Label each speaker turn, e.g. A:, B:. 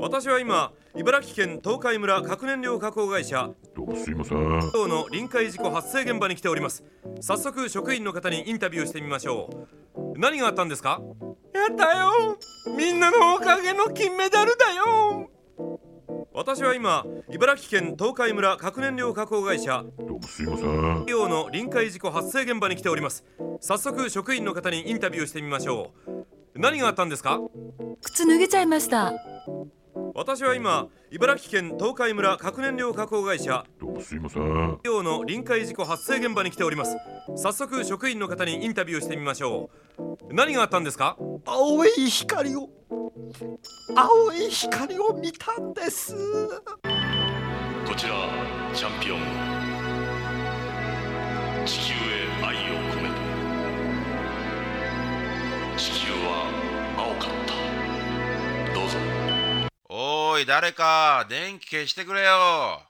A: 私は今茨城県東海村核燃料加工会社
B: どうもすいません
A: 等の臨界事故発生現場に来ております。早速職員の方にインタビューしてみましょう。何があったんですか？
C: やったよ。みんなのおかげの金メダルだよ。
A: 私は今茨城県東海村核燃料加工会社
B: どうもすいません
A: 等の臨界事故発生現場に来ております。早速職員の方にインタビューしてみましょう。何があったんですか？
D: 靴脱げちゃいました
A: 私は今茨城県東海村核燃料加工会社。
B: どうもすいません
A: 等の臨界事故発生現場に来ております。早速職員の方にインタビューしてみましょう。何があったんですか？
C: 青い光を。青い光を見たんです。
E: こちらチャンピオン
F: 誰か電気消してくれよ。